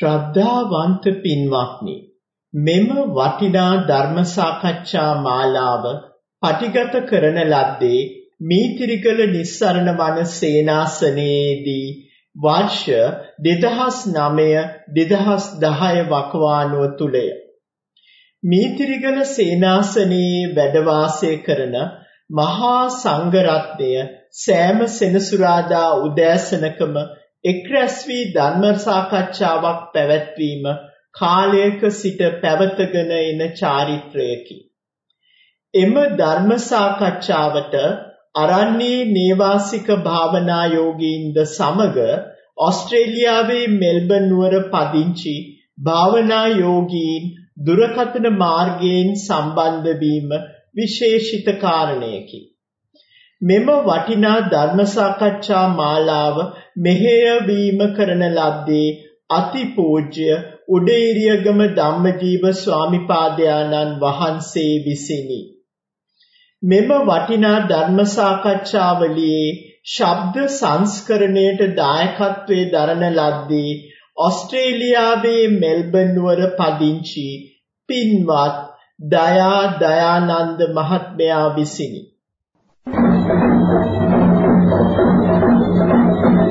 ශ්‍රද්ධාවන්ත පින්වත්නි මෙම වටිනා ධර්ම සාකච්ඡා මාලාව පටිගත කරන ලද්දේ මීතිරිගල නිස්සරණ වන සේනාසනයේදී වර්ෂ 2009 2010 වකවානුව තුලය. මීතිරිගල සේනාසනයේ වැඩ වාසය කරන මහා සංඝරත්නය සෑම සෙනසුරාදා උදෑසනකම එක් රැස් වී ධර්ම සාකච්ඡාවක් පැවැත්වීම කාලයක සිට පැවතගෙන එන චාරිත්‍රයකි. එම ධර්ම සාකච්ඡාවට අරණ්‍යයේ නේවාසික භාවනා යෝගීන්ද සමග ඕස්ට්‍රේලියාවේ මෙල්බන් නුවර පදිංචි භාවනා යෝගීන් දුරකථන මාර්ගයෙන් සම්බන්ධ වීම විශේෂිත කාරණයකි. මෙම වටිනා ධර්ම සාකච්ඡා මාලාව මෙහෙයවීම කරන ලද්දේ අතිපූජ්‍ය උඩේරියගම ධම්මජීව ස්වාමිපාදයාණන් වහන්සේ විසිනි. මෙම වටිනා ධර්ම සාකච්ඡාවලියේ ශබ්ද සංස්කරණයට දායකත්වයේ දරන ලද්දේ ඕස්ට්‍රේලියාවේ මෙල්බන් නුවර පදිංචි පින්වත් දයා දයානන්ද මහත්මයා විසිනි. Thank you.